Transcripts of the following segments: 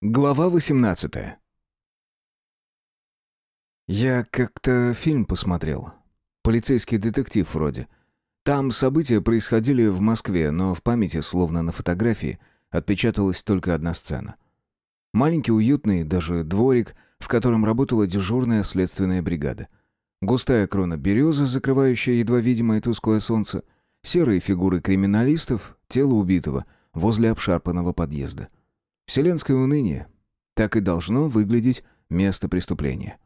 Глава 18 Я как-то фильм посмотрел. Полицейский детектив вроде. Там события происходили в Москве, но в памяти, словно на фотографии, отпечаталась только одна сцена. Маленький уютный, даже дворик, в котором работала дежурная следственная бригада. Густая крона березы, закрывающая едва видимое тусклое солнце, серые фигуры криминалистов, тело убитого возле обшарпанного подъезда — Вселенское уныние. Так и должно выглядеть место преступления.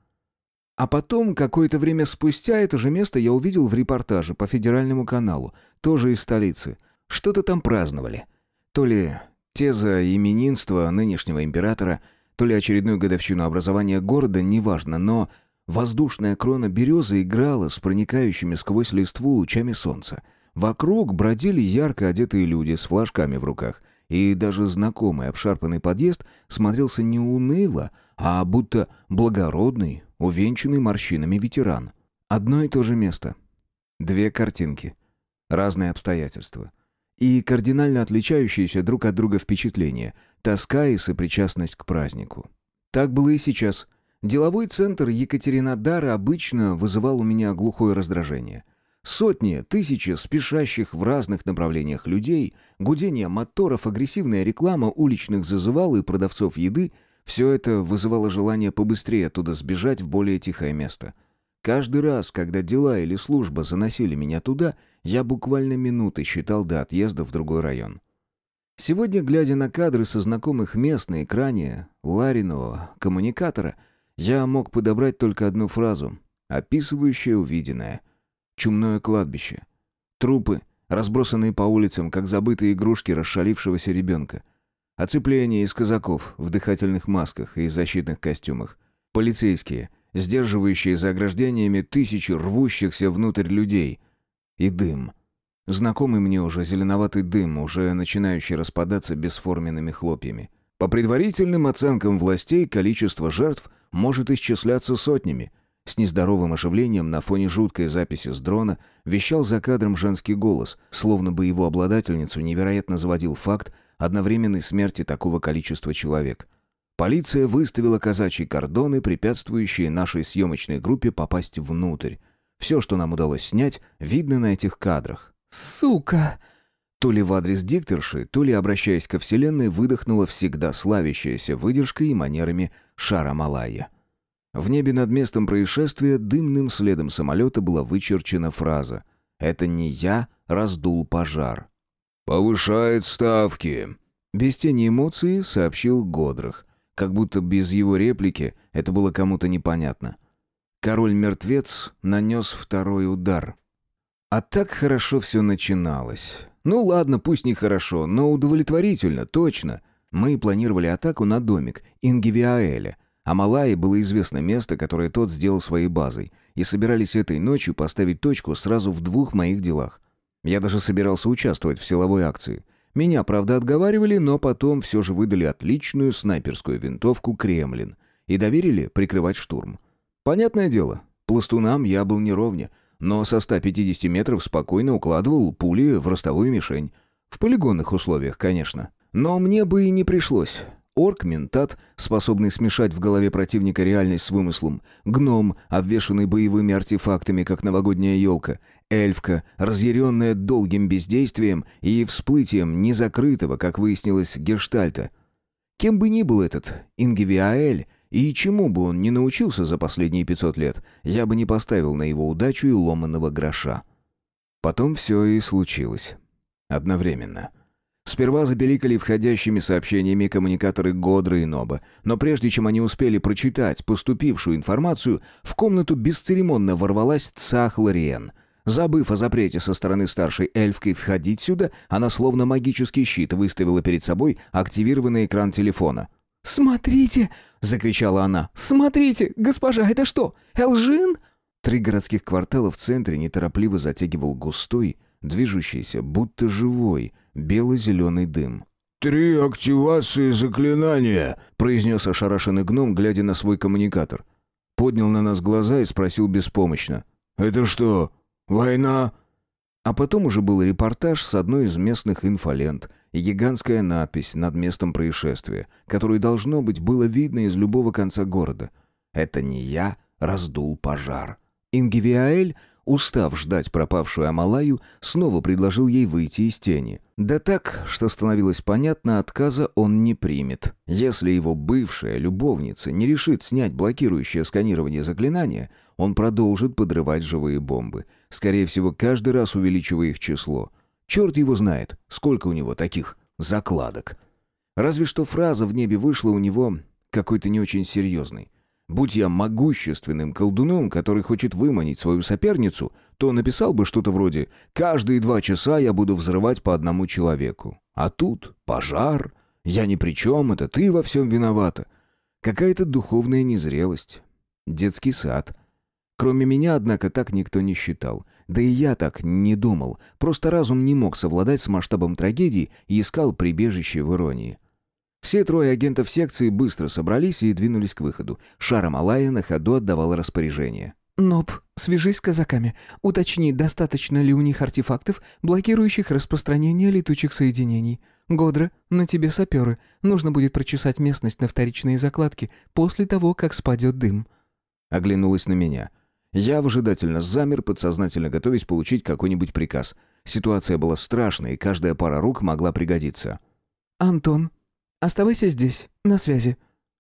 А потом, какое-то время спустя, это же место я увидел в репортаже по федеральному каналу, тоже из столицы. Что-то там праздновали. То ли теза именинства нынешнего императора, то ли очередную годовщину образования города, неважно, но воздушная крона березы играла с проникающими сквозь листву лучами солнца. Вокруг бродили ярко одетые люди с флажками в руках — и даже знакомый обшарпанный подъезд смотрелся не уныло, а будто благородный, увенчанный морщинами ветеран. Одно и то же место. Две картинки. Разные обстоятельства. И кардинально отличающиеся друг от друга впечатления, тоска и сопричастность к празднику. Так было и сейчас. Деловой центр Екатеринодара обычно вызывал у меня глухое раздражение – Сотни, тысячи спешащих в разных направлениях людей, гудение моторов, агрессивная реклама уличных зазывал и продавцов еды – все это вызывало желание побыстрее оттуда сбежать в более тихое место. Каждый раз, когда дела или служба заносили меня туда, я буквально минуты считал до отъезда в другой район. Сегодня, глядя на кадры со знакомых мест на экране Ларинового коммуникатора, я мог подобрать только одну фразу, описывающую увиденное – Чумное кладбище. Трупы, разбросанные по улицам, как забытые игрушки расшалившегося ребенка. Оцепление из казаков в дыхательных масках и защитных костюмах. Полицейские, сдерживающие за ограждениями тысячи рвущихся внутрь людей. И дым. Знакомый мне уже зеленоватый дым, уже начинающий распадаться бесформенными хлопьями. По предварительным оценкам властей, количество жертв может исчисляться сотнями – с нездоровым оживлением на фоне жуткой записи с дрона вещал за кадром женский голос, словно бы его обладательницу невероятно заводил факт одновременной смерти такого количества человек. Полиция выставила казачьи кордоны, препятствующие нашей съемочной группе попасть внутрь. Все, что нам удалось снять, видно на этих кадрах. «Сука!» То ли в адрес дикторши, то ли, обращаясь ко Вселенной, выдохнула всегда славящаяся выдержкой и манерами Шара Малая. В небе над местом происшествия дымным следом самолета была вычерчена фраза «Это не я раздул пожар». «Повышает ставки», — без тени эмоции сообщил Годрах, как будто без его реплики это было кому-то непонятно. Король-мертвец нанес второй удар. А так хорошо все начиналось. Ну ладно, пусть не хорошо, но удовлетворительно, точно. Мы планировали атаку на домик Ингивиаэля, а Малайе было известно место, которое тот сделал своей базой, и собирались этой ночью поставить точку сразу в двух моих делах. Я даже собирался участвовать в силовой акции. Меня, правда, отговаривали, но потом все же выдали отличную снайперскую винтовку «Кремлин» и доверили прикрывать штурм. Понятное дело, пластунам я был не ровня, но со 150 метров спокойно укладывал пули в ростовую мишень. В полигонных условиях, конечно. Но мне бы и не пришлось. Орк-ментат, способный смешать в голове противника реальность с вымыслом. Гном, обвешанный боевыми артефактами, как новогодняя елка. Эльфка, разъяренная долгим бездействием и всплытием незакрытого, как выяснилось, гештальта. Кем бы ни был этот Ингевиаэль, и чему бы он не научился за последние 500 лет, я бы не поставил на его удачу и ломаного гроша. Потом все и случилось. Одновременно. — Сперва запеликали входящими сообщениями коммуникаторы Годра и Ноба, но прежде чем они успели прочитать поступившую информацию, в комнату бесцеремонно ворвалась Цах Лориен. Забыв о запрете со стороны старшей эльфкой входить сюда, она словно магический щит выставила перед собой активированный экран телефона. «Смотрите!» — закричала она. «Смотрите! Госпожа, это что, Элжин?» Три городских квартала в центре неторопливо затягивал густой, движущийся, будто живой, бело-зеленый дым. «Три активации заклинания», — произнес ошарашенный гном, глядя на свой коммуникатор. Поднял на нас глаза и спросил беспомощно. «Это что, война?» А потом уже был репортаж с одной из местных инфолент, и гигантская надпись над местом происшествия, которую, должно быть, было видно из любого конца города. «Это не я раздул пожар». Ингивиаэль устав ждать пропавшую Амалаю, снова предложил ей выйти из тени. Да так, что становилось понятно, отказа он не примет. Если его бывшая любовница не решит снять блокирующее сканирование заклинания, он продолжит подрывать живые бомбы. Скорее всего, каждый раз увеличивая их число. Черт его знает, сколько у него таких закладок. Разве что фраза в небе вышла у него какой-то не очень серьезной. Будь я могущественным колдуном, который хочет выманить свою соперницу, то написал бы что-то вроде «Каждые два часа я буду взрывать по одному человеку». А тут пожар. Я ни при чем, это ты во всем виновата. Какая-то духовная незрелость. Детский сад. Кроме меня, однако, так никто не считал. Да и я так не думал. Просто разум не мог совладать с масштабом трагедии и искал прибежище в иронии. Все трое агентов секции быстро собрались и двинулись к выходу. Шара Малая на ходу отдавал распоряжение. «Ноб, свяжись с казаками. Уточни, достаточно ли у них артефактов, блокирующих распространение летучих соединений. Годра, на тебе саперы. Нужно будет прочесать местность на вторичные закладки после того, как спадет дым». Оглянулась на меня. Я выжидательно замер, подсознательно готовясь получить какой-нибудь приказ. Ситуация была страшная, и каждая пара рук могла пригодиться. «Антон, Оставайся здесь, на связи».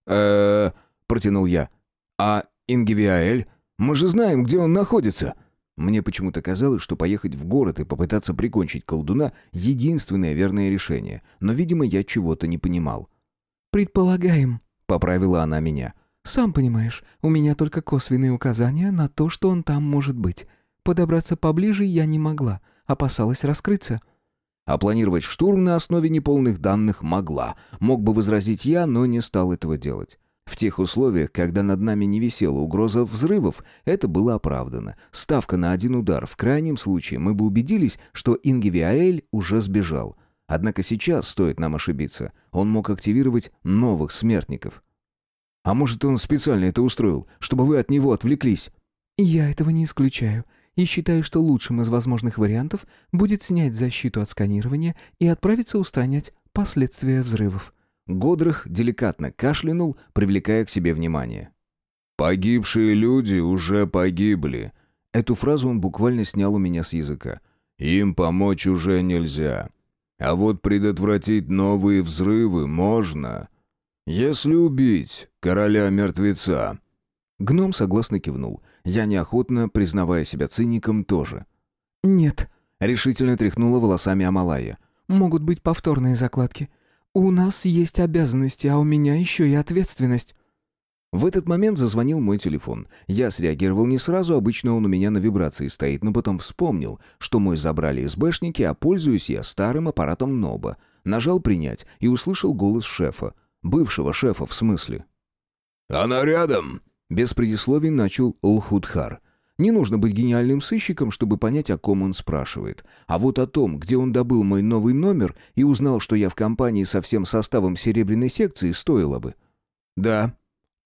э протянул я. «А Ингивиаэль? Мы же знаем, где он находится». Мне почему-то казалось, что поехать в город и попытаться прикончить колдуна — единственное верное решение, но, видимо, я чего-то не понимал. «Предполагаем», — поправила она меня. «Сам понимаешь, у меня только косвенные указания на то, что он там может быть. Подобраться поближе я не могла, опасалась раскрыться». А планировать штурм на основе неполных данных могла. Мог бы возразить я, но не стал этого делать. В тех условиях, когда над нами не висела угроза взрывов, это было оправдано. Ставка на один удар. В крайнем случае мы бы убедились, что Ингивиаэль уже сбежал. Однако сейчас, стоит нам ошибиться, он мог активировать новых смертников. А может, он специально это устроил, чтобы вы от него отвлеклись? «Я этого не исключаю и считаю, что лучшим из возможных вариантов будет снять защиту от сканирования и отправиться устранять последствия взрывов». Годрых деликатно кашлянул, привлекая к себе внимание. «Погибшие люди уже погибли». Эту фразу он буквально снял у меня с языка. «Им помочь уже нельзя. А вот предотвратить новые взрывы можно. Если убить короля-мертвеца». Гном согласно кивнул. Я неохотно, признавая себя циником, тоже. «Нет», — решительно тряхнула волосами Амалая. «Могут быть повторные закладки. У нас есть обязанности, а у меня еще и ответственность». В этот момент зазвонил мой телефон. Я среагировал не сразу, обычно он у меня на вибрации стоит, но потом вспомнил, что мой забрали СБшники, а пользуюсь я старым аппаратом Ноба. Нажал «принять» и услышал голос шефа. Бывшего шефа, в смысле. «Она рядом!» Без предисловий начал Лхудхар. Не нужно быть гениальным сыщиком, чтобы понять, о ком он спрашивает. А вот о том, где он добыл мой новый номер и узнал, что я в компании со всем составом серебряной секции, стоило бы. «Да.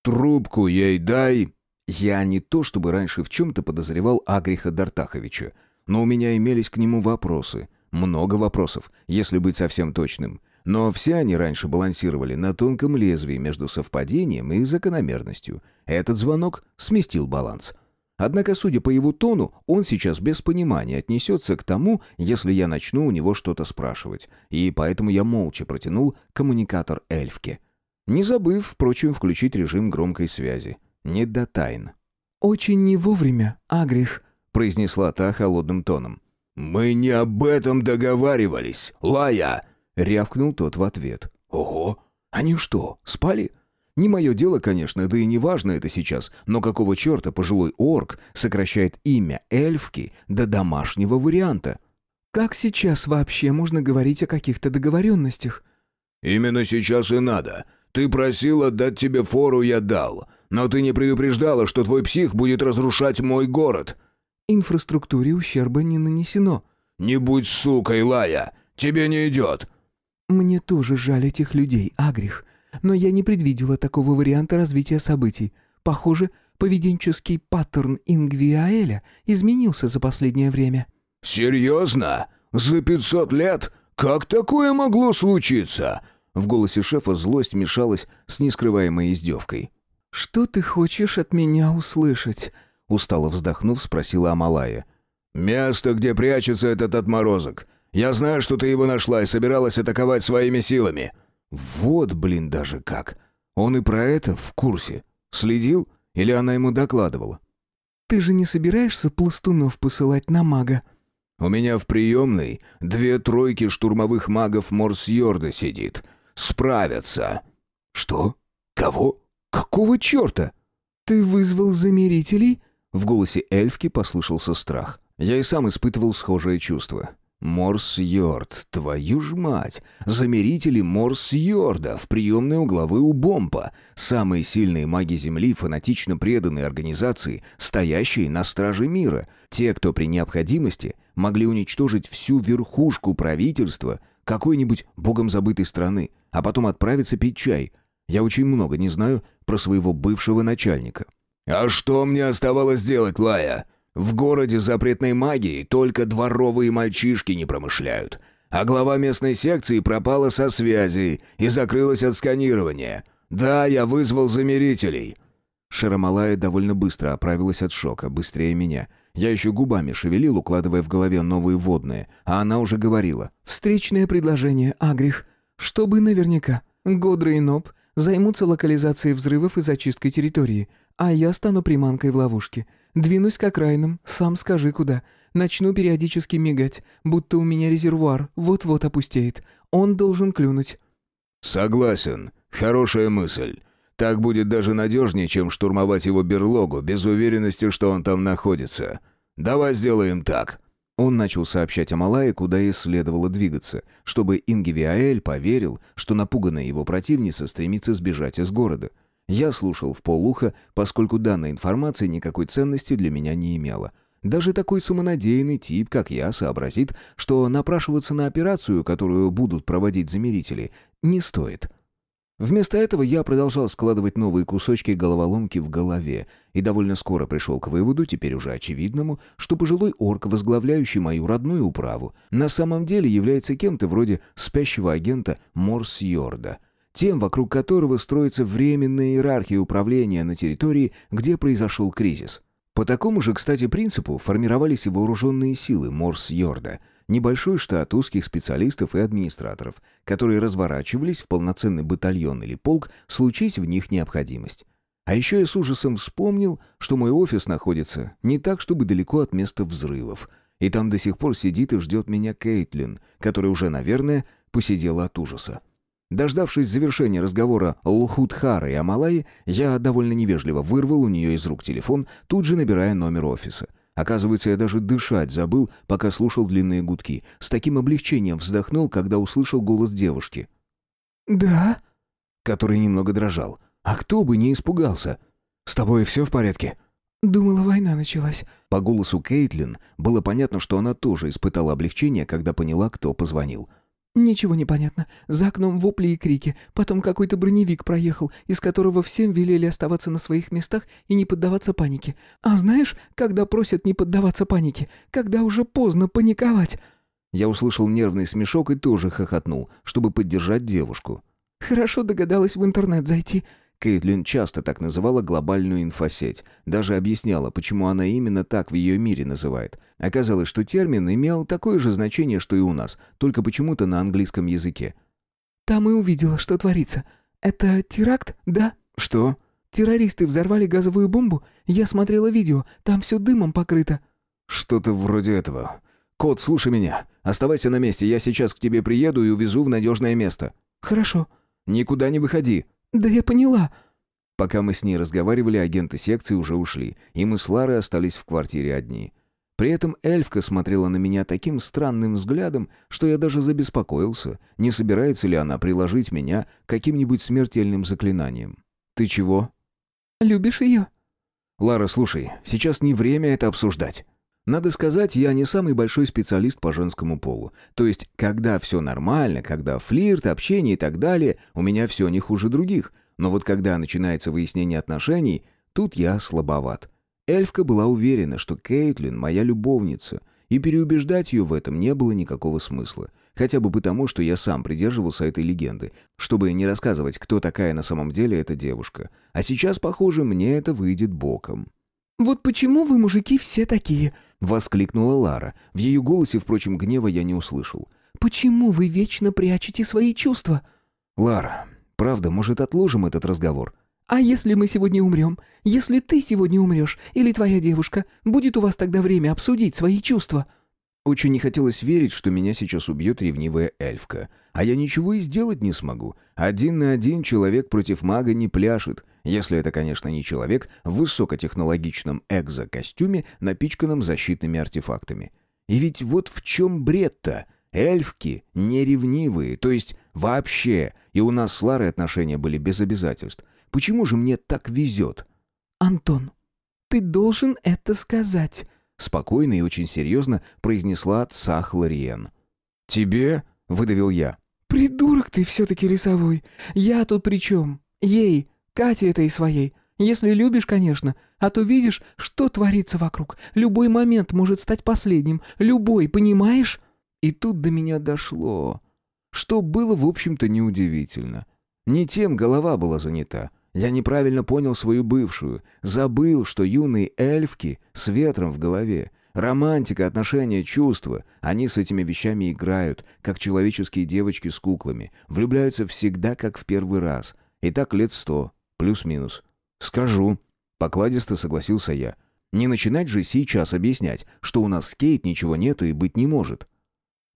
Трубку ей дай». Я не то чтобы раньше в чем-то подозревал Агриха Дартаховича, но у меня имелись к нему вопросы. Много вопросов, если быть совсем точным. Но все они раньше балансировали на тонком лезвии между совпадением и закономерностью. Этот звонок сместил баланс. Однако, судя по его тону, он сейчас без понимания отнесется к тому, если я начну у него что-то спрашивать. И поэтому я молча протянул коммуникатор эльфке. Не забыв, впрочем, включить режим громкой связи. Не до тайн. «Очень не вовремя, Агрих», — произнесла та холодным тоном. «Мы не об этом договаривались, Лая!» Рявкнул тот в ответ. «Ого! Они что, спали?» Не мое дело, конечно, да и не важно это сейчас, но какого черта пожилой орк сокращает имя эльфки до домашнего варианта? Как сейчас вообще можно говорить о каких-то договоренностях? Именно сейчас и надо. Ты просила дать тебе фору, я дал. Но ты не предупреждала, что твой псих будет разрушать мой город. Инфраструктуре ущерба не нанесено. Не будь сукой, Лая. Тебе не идет. «Мне тоже жаль этих людей, Агрих, но я не предвидела такого варианта развития событий. Похоже, поведенческий паттерн Ингвиаэля изменился за последнее время». «Серьезно? За пятьсот лет? Как такое могло случиться?» В голосе шефа злость мешалась с нескрываемой издевкой. «Что ты хочешь от меня услышать?» Устало вздохнув, спросила Амалая. «Место, где прячется этот отморозок. Я знаю, что ты его нашла и собиралась атаковать своими силами». «Вот, блин, даже как. Он и про это в курсе. Следил? Или она ему докладывала?» «Ты же не собираешься пластунов посылать на мага?» «У меня в приемной две тройки штурмовых магов Морсьорда сидит. Справятся». «Что? Кого? Какого черта?» «Ты вызвал замерителей?» В голосе эльфки послышался страх. Я и сам испытывал схожее чувство. Морс-Йорд, твою ж мать! Замерители Морс-Йорда в приемной у главы у Бомпа. Самые сильные маги Земли, фанатично преданные организации, стоящие на страже мира. Те, кто при необходимости могли уничтожить всю верхушку правительства какой-нибудь богом забытой страны, а потом отправиться пить чай. Я очень много не знаю про своего бывшего начальника. «А что мне оставалось делать, Лая?» В городе запретной магии только дворовые мальчишки не промышляют. А глава местной секции пропала со связи и закрылась от сканирования. Да, я вызвал замерителей». Шарамалая довольно быстро оправилась от шока, быстрее меня. Я еще губами шевелил, укладывая в голове новые водные, а она уже говорила. «Встречное предложение, Агрих. Чтобы наверняка. Годра и Ноб займутся локализацией взрывов и зачисткой территории, а я стану приманкой в ловушке. Двинусь к окраинам, сам скажи куда. Начну периодически мигать, будто у меня резервуар вот-вот опустеет. Он должен клюнуть». «Согласен. Хорошая мысль. Так будет даже надежнее, чем штурмовать его берлогу, без уверенности, что он там находится. Давай сделаем так». Он начал сообщать о Малае, куда ей следовало двигаться, чтобы Ингевиаэль поверил, что напуганная его противница стремится сбежать из города. Я слушал в полуха, поскольку данная информация никакой ценности для меня не имела. Даже такой самонадеянный тип, как я, сообразит, что напрашиваться на операцию, которую будут проводить замерители, не стоит. Вместо этого я продолжал складывать новые кусочки головоломки в голове и довольно скоро пришел к выводу, теперь уже очевидному, что пожилой орк, возглавляющий мою родную управу, на самом деле является кем-то вроде спящего агента Морс-Йорда — тем, вокруг которого строится временная иерархия управления на территории, где произошел кризис. По такому же, кстати, принципу формировались и вооруженные силы Морс-Йорда, небольшой штат узких специалистов и администраторов, которые разворачивались в полноценный батальон или полк, случись в них необходимость. А еще я с ужасом вспомнил, что мой офис находится не так, чтобы далеко от места взрывов, и там до сих пор сидит и ждет меня Кейтлин, которая уже, наверное, посидела от ужаса. Дождавшись завершения разговора Лхудхара и Амалаи, я довольно невежливо вырвал у нее из рук телефон, тут же набирая номер офиса. Оказывается, я даже дышать забыл, пока слушал длинные гудки. С таким облегчением вздохнул, когда услышал голос девушки. «Да?» Который немного дрожал. «А кто бы не испугался? С тобой все в порядке?» «Думала, война началась». По голосу Кейтлин было понятно, что она тоже испытала облегчение, когда поняла, кто позвонил. «Ничего не понятно. За окном вопли и крики. Потом какой-то броневик проехал, из которого всем велели оставаться на своих местах и не поддаваться панике. А знаешь, когда просят не поддаваться панике? Когда уже поздно паниковать». Я услышал нервный смешок и тоже хохотнул, чтобы поддержать девушку. «Хорошо догадалась в интернет зайти. Кейтлин часто так называла глобальную инфосеть, даже объясняла, почему она именно так в ее мире называет. Оказалось, что термин имел такое же значение, что и у нас, только почему-то на английском языке. «Там и увидела, что творится. Это теракт, да?» «Что?» «Террористы взорвали газовую бомбу? Я смотрела видео, там все дымом покрыто». «Что-то вроде этого. Кот, слушай меня. Оставайся на месте, я сейчас к тебе приеду и увезу в надежное место». «Хорошо». «Никуда не выходи». «Да я поняла». Пока мы с ней разговаривали, агенты секции уже ушли, и мы с Ларой остались в квартире одни. При этом эльфка смотрела на меня таким странным взглядом, что я даже забеспокоился, не собирается ли она приложить меня каким-нибудь смертельным заклинанием. «Ты чего?» «Любишь ее?» «Лара, слушай, сейчас не время это обсуждать. Надо сказать, я не самый большой специалист по женскому полу. То есть, когда все нормально, когда флирт, общение и так далее, у меня все не хуже других. Но вот когда начинается выяснение отношений, тут я слабоват. Эльфка была уверена, что Кейтлин моя любовница, и переубеждать ее в этом не было никакого смысла. Хотя бы потому, что я сам придерживался этой легенды, чтобы не рассказывать, кто такая на самом деле эта девушка. А сейчас, похоже, мне это выйдет боком. «Вот почему вы, мужики, все такие?» — воскликнула Лара. В ее голосе, впрочем, гнева я не услышал. «Почему вы вечно прячете свои чувства?» «Лара, правда, может, отложим этот разговор?» «А если мы сегодня умрем? Если ты сегодня умрешь, или твоя девушка, будет у вас тогда время обсудить свои чувства?» Очень не хотелось верить, что меня сейчас убьет ревнивая эльфка. А я ничего и сделать не смогу. Один на один человек против мага не пляшет. Если это, конечно, не человек в высокотехнологичном экзокостюме, напичканном защитными артефактами. И ведь вот в чем бред-то? Эльфки не ревнивые, то есть вообще. И у нас с Ларой отношения были без обязательств. Почему же мне так везет? «Антон, ты должен это сказать», Спокойно и очень серьезно произнесла Цах Лориен. «Тебе?» — выдавил я. «Придурок ты все-таки лесовой. Я тут при чем? Ей, Кате этой своей. Если любишь, конечно. А то видишь, что творится вокруг. Любой момент может стать последним. Любой, понимаешь?» И тут до меня дошло. Что было, в общем-то, неудивительно. Не тем голова была занята. Я неправильно понял свою бывшую. Забыл, что юные эльфки с ветром в голове. Романтика, отношения, чувства. Они с этими вещами играют, как человеческие девочки с куклами. Влюбляются всегда, как в первый раз. И так лет сто, плюс-минус. «Скажу», — покладисто согласился я. «Не начинать же сейчас объяснять, что у нас с Кейт ничего нет и быть не может».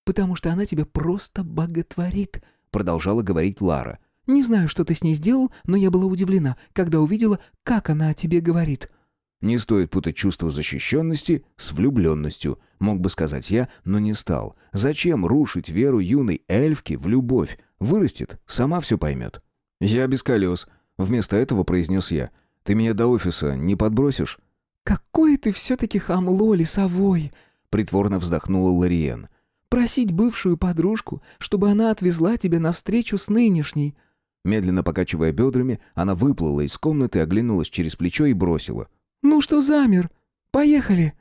«Потому что она тебя просто боготворит», — продолжала говорить Лара. — не знаю, что ты с ней сделал, но я была удивлена, когда увидела, как она о тебе говорит». «Не стоит путать чувство защищенности с влюбленностью», мог бы сказать я, но не стал. «Зачем рушить веру юной эльфки в любовь? Вырастет, сама все поймет». «Я без колес», — вместо этого произнес я. «Ты меня до офиса не подбросишь?» «Какой ты все-таки хамло лесовой!» — притворно вздохнула Лориен. «Просить бывшую подружку, чтобы она отвезла тебя навстречу с нынешней. Медленно покачивая бедрами, она выплыла из комнаты, оглянулась через плечо и бросила. «Ну что замер? Поехали!»